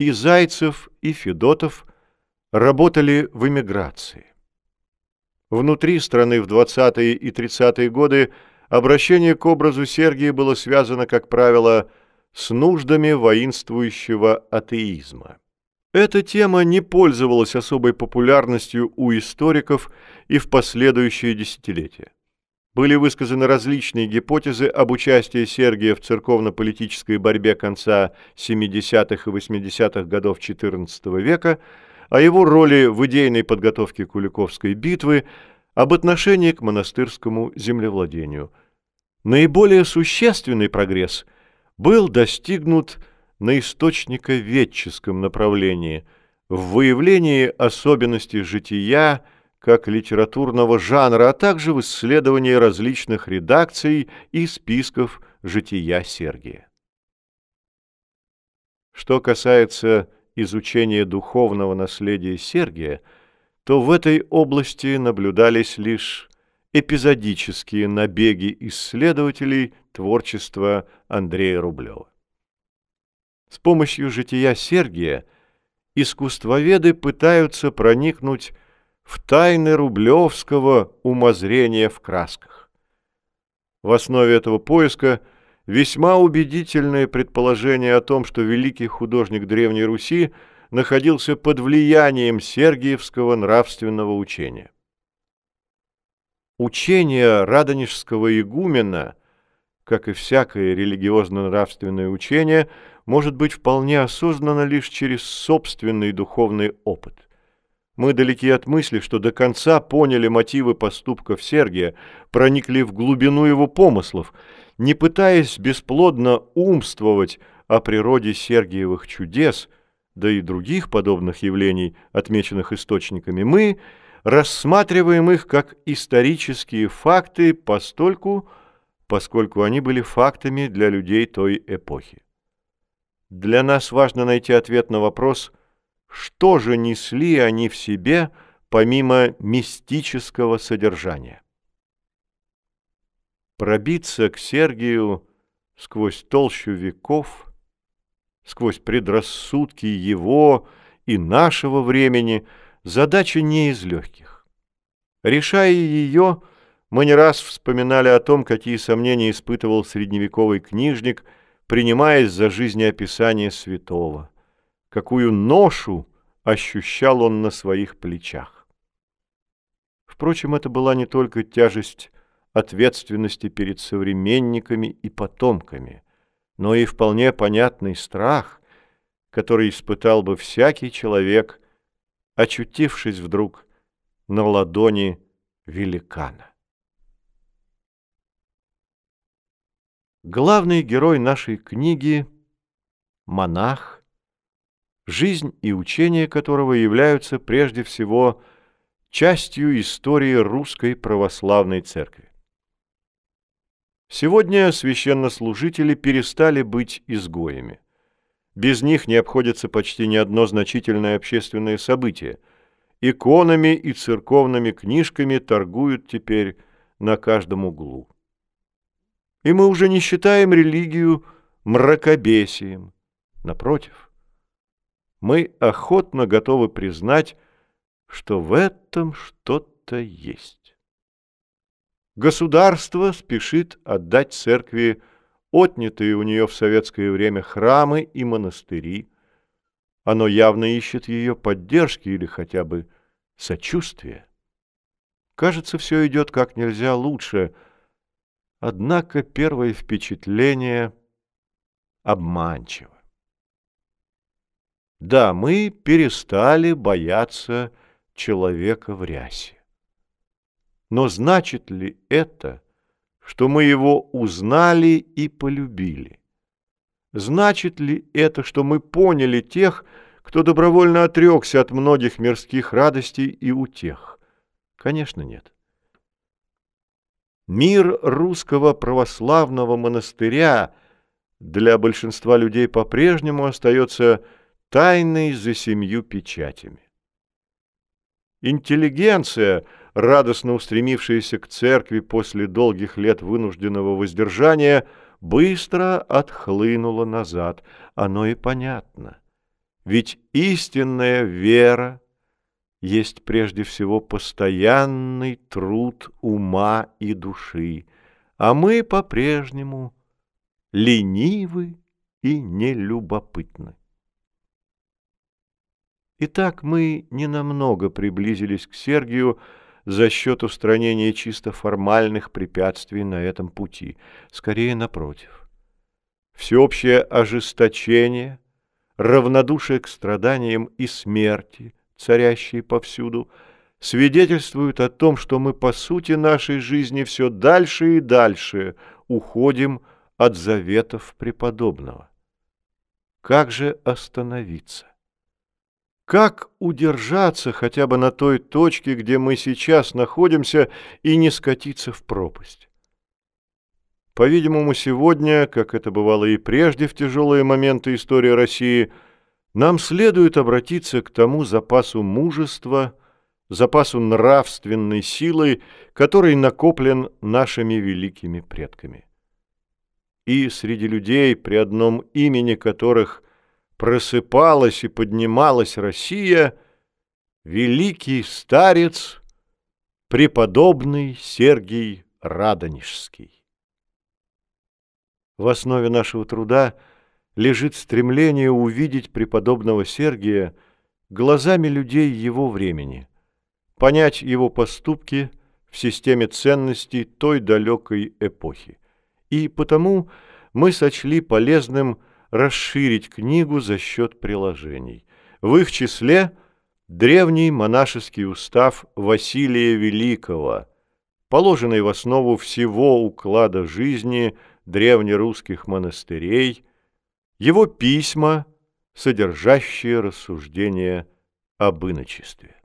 И Зайцев, и Федотов работали в эмиграции. Внутри страны в 20-е и 30-е годы обращение к образу Сергия было связано, как правило, с нуждами воинствующего атеизма. Эта тема не пользовалась особой популярностью у историков и в последующие десятилетия. Были высказаны различные гипотезы об участии Сергия в церковно-политической борьбе конца 70-х и 80-х годов XIV века, о его роли в идейной подготовке Куликовской битвы, об отношении к монастырскому землевладению. Наиболее существенный прогресс был достигнут на источниковедческом направлении, в выявлении особенностей жития как литературного жанра, а также в исследовании различных редакций и списков жития Сергия. Что касается изучения духовного наследия Сергия, то в этой области наблюдались лишь эпизодические набеги исследователей творчества Андрея Рублева. С помощью жития Сергия искусствоведы пытаются проникнуть в тайны рублевского умозрения в красках. В основе этого поиска весьма убедительное предположение о том, что великий художник Древней Руси находился под влиянием сергиевского нравственного учения. Учение радонежского игумена, как и всякое религиозно-нравственное учение – может быть вполне осознанно лишь через собственный духовный опыт. Мы далеки от мысли, что до конца поняли мотивы поступков Сергия, проникли в глубину его помыслов, не пытаясь бесплодно умствовать о природе Сергиевых чудес, да и других подобных явлений, отмеченных источниками, мы рассматриваем их как исторические факты постольку, поскольку они были фактами для людей той эпохи. Для нас важно найти ответ на вопрос, что же несли они в себе помимо мистического содержания. Пробиться к Сергию сквозь толщу веков, сквозь предрассудки его и нашего времени задача не из легких. Решая ее, мы не раз вспоминали о том, какие сомнения испытывал средневековый книжник – принимаясь за жизнеописание святого. Какую ношу ощущал он на своих плечах. Впрочем, это была не только тяжесть ответственности перед современниками и потомками, но и вполне понятный страх, который испытал бы всякий человек, очутившись вдруг на ладони великана. Главный герой нашей книги – монах, жизнь и учение которого являются прежде всего частью истории русской православной церкви. Сегодня священнослужители перестали быть изгоями. Без них не обходится почти ни одно значительное общественное событие. Иконами и церковными книжками торгуют теперь на каждом углу. И мы уже не считаем религию мракобесием. Напротив, мы охотно готовы признать, что в этом что-то есть. Государство спешит отдать церкви отнятые у нее в советское время храмы и монастыри. Оно явно ищет ее поддержки или хотя бы сочувствия. Кажется, все идет как нельзя лучше – Однако первое впечатление обманчиво. Да, мы перестали бояться человека в рясе. Но значит ли это, что мы его узнали и полюбили? Значит ли это, что мы поняли тех, кто добровольно отрекся от многих мирских радостей и утех? Конечно, нет. Мир русского православного монастыря для большинства людей по-прежнему остается тайной за семью печатями. Интеллигенция, радостно устремившаяся к церкви после долгих лет вынужденного воздержания, быстро отхлынула назад. Оно и понятно. Ведь истинная вера есть прежде всего постоянный труд ума и души, а мы по-прежнему ленивы и нелюбопытны. Итак, мы ненамного приблизились к Сергию за счет устранения чисто формальных препятствий на этом пути, скорее напротив. Всеобщее ожесточение, равнодушие к страданиям и смерти, царящие повсюду, свидетельствуют о том, что мы по сути нашей жизни все дальше и дальше уходим от заветов преподобного. Как же остановиться? Как удержаться хотя бы на той точке, где мы сейчас находимся, и не скатиться в пропасть? По-видимому, сегодня, как это бывало и прежде в тяжелые моменты истории России, нам следует обратиться к тому запасу мужества, запасу нравственной силы, который накоплен нашими великими предками. И среди людей, при одном имени которых – просыпалась и поднималась Россия, великий старец, преподобный Сергий Радонежский. В основе нашего труда лежит стремление увидеть преподобного Сергия глазами людей его времени, понять его поступки в системе ценностей той далекой эпохи. И потому мы сочли полезным – расширить книгу за счет приложений. В их числе древний монашеский устав Василия Великого, положенный в основу всего уклада жизни древнерусских монастырей, его письма, содержащие рассуждения об иночестве.